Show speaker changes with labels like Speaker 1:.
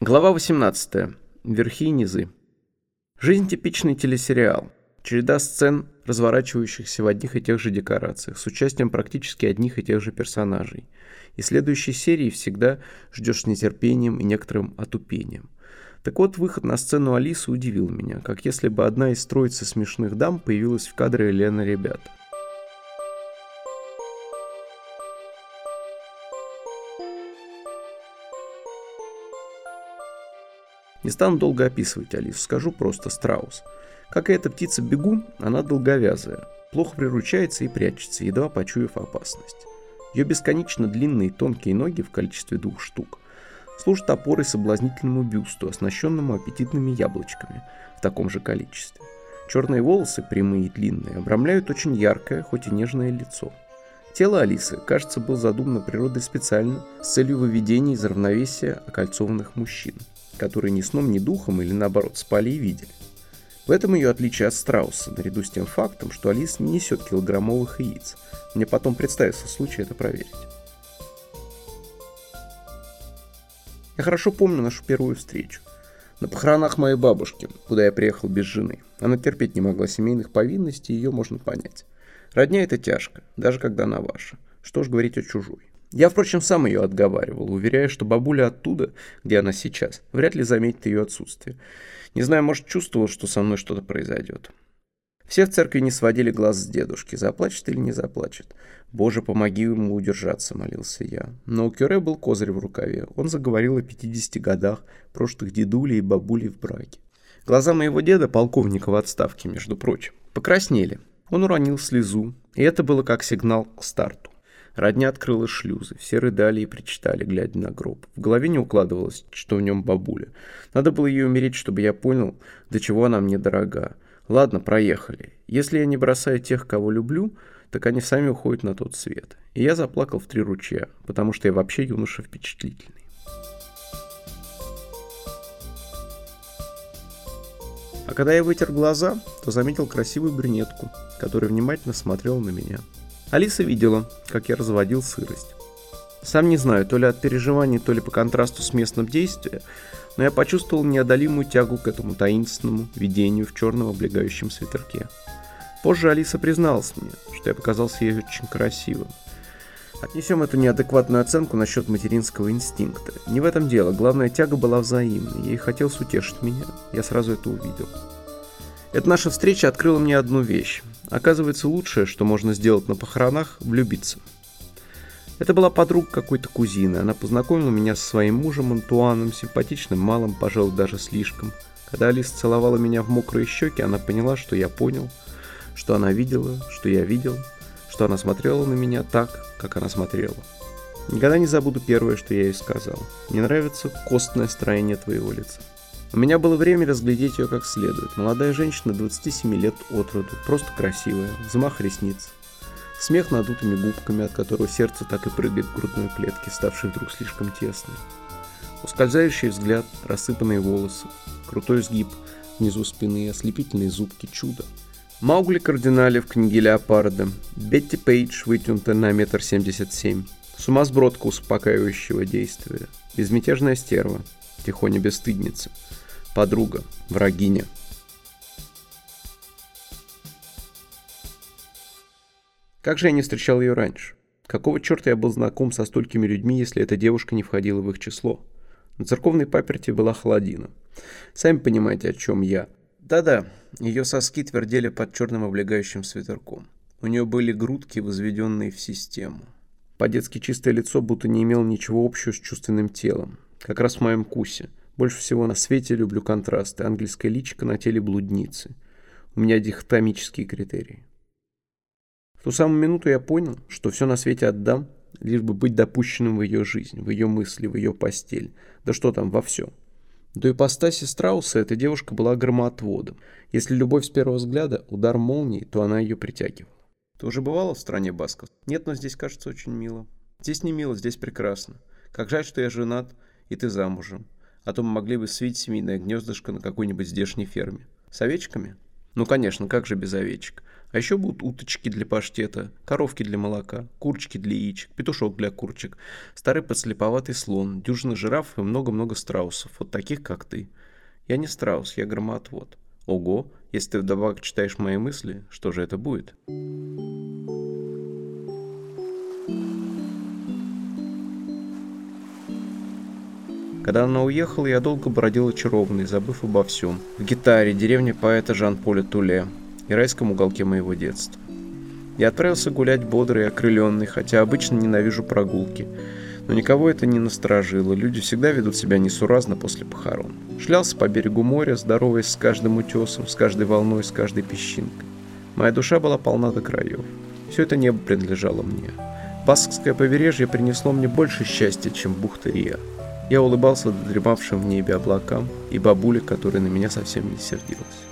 Speaker 1: Глава 18. Верхи и низы. Жизнь типичный телесериал. Череда сцен, разворачивающихся в одних и тех же декорациях, с участием практически одних и тех же персонажей. И следующей серии всегда ждешь с нетерпением и некоторым отупением. Так вот, выход на сцену Алисы удивил меня, как если бы одна из троицы смешных дам появилась в кадре Лена ребят. Не стану долго описывать Алису, скажу просто страус. Как и эта птица-бегун, она долговязая, плохо приручается и прячется, едва почуяв опасность. Ее бесконечно длинные тонкие ноги в количестве двух штук служат опорой соблазнительному бюсту, оснащенному аппетитными яблочками в таком же количестве. Черные волосы, прямые и длинные, обрамляют очень яркое, хоть и нежное лицо. Тело Алисы, кажется, было задумано природой специально с целью выведения из равновесия окольцованных мужчин – которые ни сном, ни духом или наоборот спали и видели. В этом ее отличие от страуса, наряду с тем фактом, что Алис не несет килограммовых яиц. Мне потом представится случай это проверить. Я хорошо помню нашу первую встречу. На похоронах моей бабушки, куда я приехал без жены. Она терпеть не могла семейных повинностей, ее можно понять. Родня это тяжко, даже когда она ваша. Что ж говорить о чужой. Я, впрочем, сам ее отговаривал, уверяя, что бабуля оттуда, где она сейчас, вряд ли заметит ее отсутствие. Не знаю, может, чувствовал, что со мной что-то произойдет. Все в церкви не сводили глаз с дедушки, заплачет или не заплачет. «Боже, помоги ему удержаться», — молился я. Но у Кюре был козырь в рукаве. Он заговорил о 50 годах прошлых дедулей и бабулей в браке. Глаза моего деда, полковника в отставке, между прочим, покраснели. Он уронил слезу, и это было как сигнал к старту. Родня открыла шлюзы, все рыдали и причитали, глядя на гроб. В голове не укладывалось, что в нем бабуля. Надо было ее умереть, чтобы я понял, до чего она мне дорога. Ладно, проехали. Если я не бросаю тех, кого люблю, так они сами уходят на тот свет. И я заплакал в три ручья, потому что я вообще юноша впечатлительный. А когда я вытер глаза, то заметил красивую брюнетку, которая внимательно смотрела на меня. Алиса видела, как я разводил сырость. Сам не знаю, то ли от переживаний, то ли по контрасту с местным действием, но я почувствовал неодолимую тягу к этому таинственному видению в черном облегающем свитерке. Позже Алиса призналась мне, что я показался ей очень красивым. Отнесем эту неадекватную оценку насчет материнского инстинкта. Не в этом дело, главная тяга была взаимной, ей хотелось утешить меня, я сразу это увидел. Эта наша встреча открыла мне одну вещь. Оказывается, лучшее, что можно сделать на похоронах – влюбиться. Это была подруга какой-то кузины. Она познакомила меня со своим мужем Антуаном, симпатичным малым, пожалуй, даже слишком. Когда Алиса целовала меня в мокрые щеки, она поняла, что я понял, что она видела, что я видел, что она смотрела на меня так, как она смотрела. Никогда не забуду первое, что я ей сказал. Мне нравится костное строение твоего лица. У меня было время разглядеть ее как следует. Молодая женщина 27 лет от роду, просто красивая, взмах ресниц. Смех надутыми губками, от которого сердце так и прыгает в грудной клетке, ставшей вдруг слишком тесной. Ускользающий взгляд, рассыпанные волосы, крутой сгиб внизу спины, ослепительные зубки, чудо. Маугли кардинале в книге Леопарда, Бетти Пейдж вытянута на метр семьдесят семь, сумасбродка успокаивающего действия, безмятежная стерва, тихоня бесстыдница – подруга, врагиня. Как же я не встречал ее раньше? Какого черта я был знаком со столькими людьми, если эта девушка не входила в их число? На церковной паперти была холодина. Сами понимаете, о чем я. Да-да, ее соски твердели под черным облегающим свитерком. У нее были грудки, возведенные в систему. По-детски чистое лицо будто не имело ничего общего с чувственным телом. Как раз в моем кусе – больше всего на свете люблю контрасты. Ангельское личико на теле блудницы. У меня дихотомические критерии. В ту самую минуту я понял, что все на свете отдам, лишь бы быть допущенным в ее жизнь, в ее мысли, в ее постель. Да что там, во все. До ипостаси Страуса эта девушка была громоотводом. Если любовь с первого взгляда – удар молнии, то она ее притягивала. Ты уже бывала в стране басков? Нет, но здесь кажется очень мило. Здесь не мило, здесь прекрасно. Как жаль, что я женат, и ты замужем а то мы могли бы свить семейное гнездышко на какой-нибудь здешней ферме. С овечками? Ну, конечно, как же без овечек? А еще будут уточки для паштета, коровки для молока, курочки для яичек, петушок для курочек, старый подслеповатый слон, дюжина жирафов и много-много страусов, вот таких, как ты. Я не страус, я громоотвод. Ого, если ты вдобавок читаешь мои мысли, что же это будет? Когда она уехала, я долго бродил очарованный, забыв обо всем. В гитаре, деревне поэта Жан-Поля Туле и райском уголке моего детства. Я отправился гулять бодрый и окрыленный, хотя обычно ненавижу прогулки. Но никого это не насторожило, люди всегда ведут себя несуразно после похорон. Шлялся по берегу моря, здороваясь с каждым утесом, с каждой волной, с каждой песчинкой. Моя душа была полна до краев. Все это небо принадлежало мне. Баскское побережье принесло мне больше счастья, чем бухта Рия. Я улыбался дремавшим в небе облакам и бабуле, которая на меня совсем не сердилась.